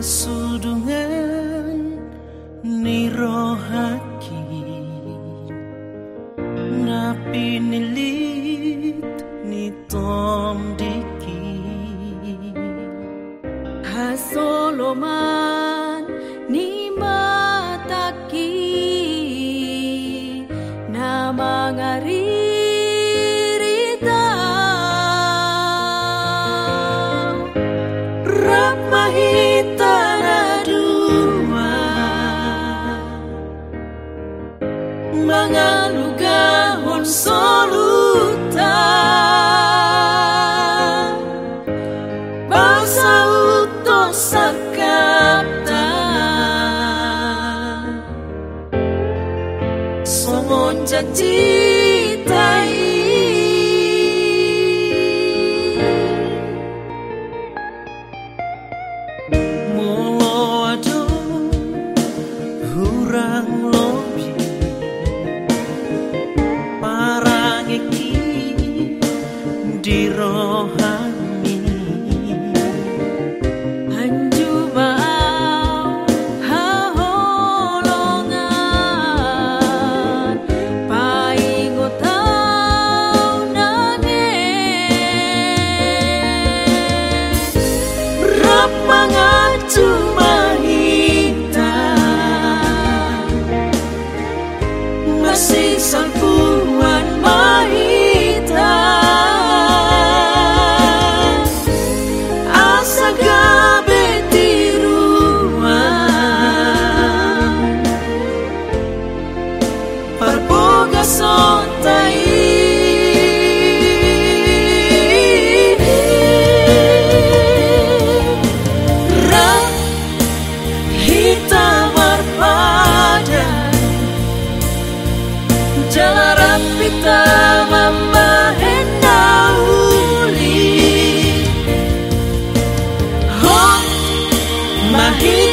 sudungan nirohaki na pinilit ni Tom diki hasoloman. Mengalukan hon soluta bahasa utos sakata somon citai thank rohani. Anjuma haholongan. Paingo tau nanges Rapangan cuma hitam Masih sampai need